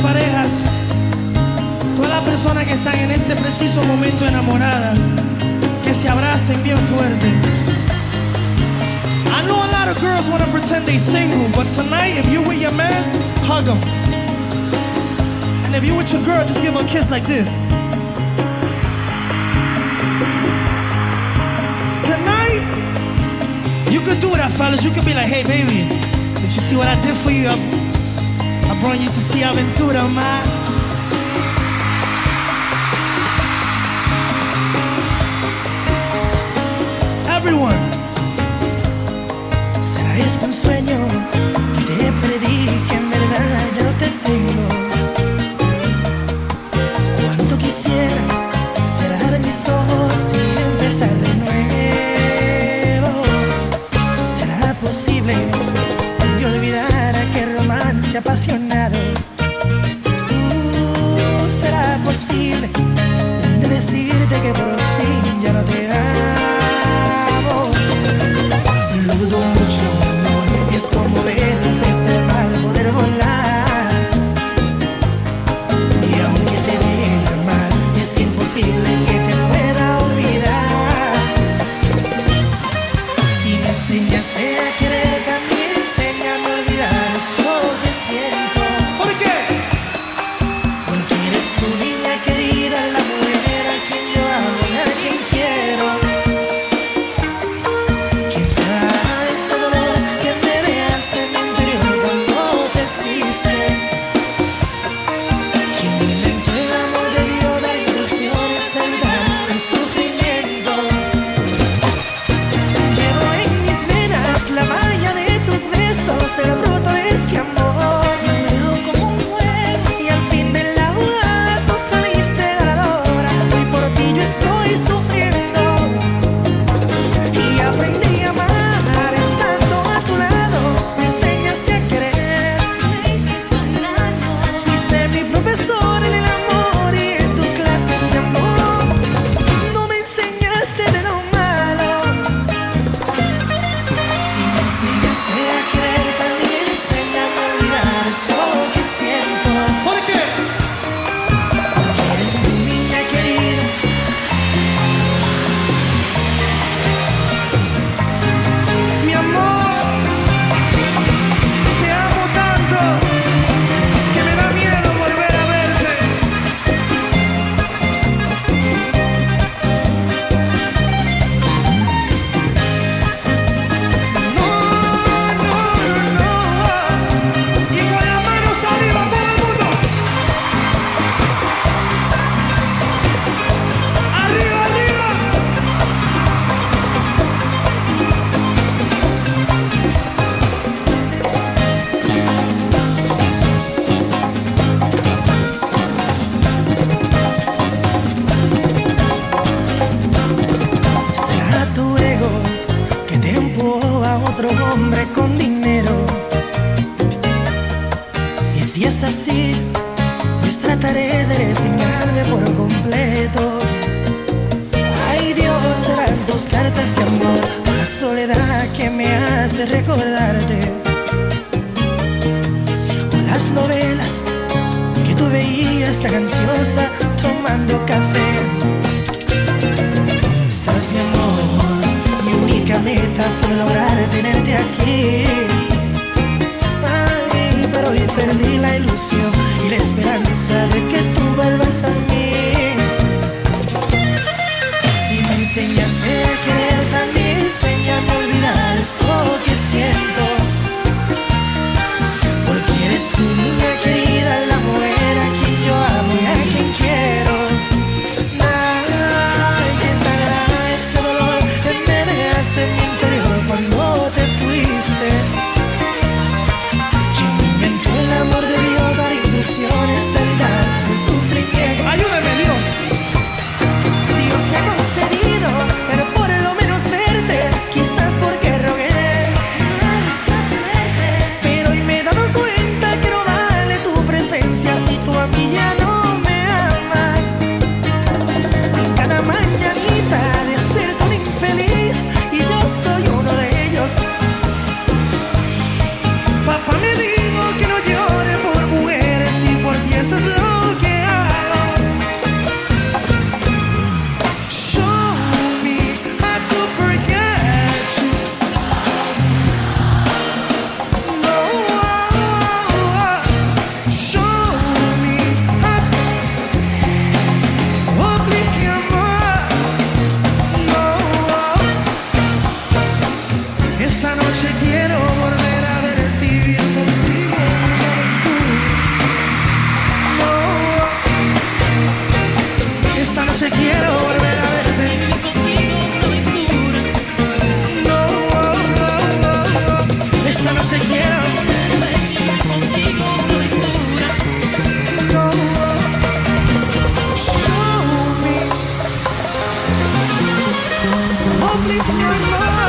parejas, todas las personas que están en este preciso momento enamoradas, que se abracen bien fuerte. I know a lot of girls want to pretend they single, but tonight if you with your man, hug him. And if you with your girl, just give her a kiss like this. Tonight, you could do that, fellas. You could be like, hey, baby, did you see what I did for you? I'm I brought you to see Aventura, man. Everyone. see you así, pues trataré de resignarme por completo. Ay Dios, serán dos cartas de amor, la soledad que me hace recordarte. Con las novelas que tú veías tan ansiosa tomando café. Sabes mi amor, mi única meta fue lograr tenerte aquí. y la esperanza de que tú vuelvas a mí. Si me enseñaste a querer. Esta noche quiero volver a verte y vivir contigo. una aventura. No. Esta noche quiero volver a verte vivir contigo, una aventura. No, no, esta noche quiero volver a verte y vivir contigo, una aventura. No, show me, oh please, my love.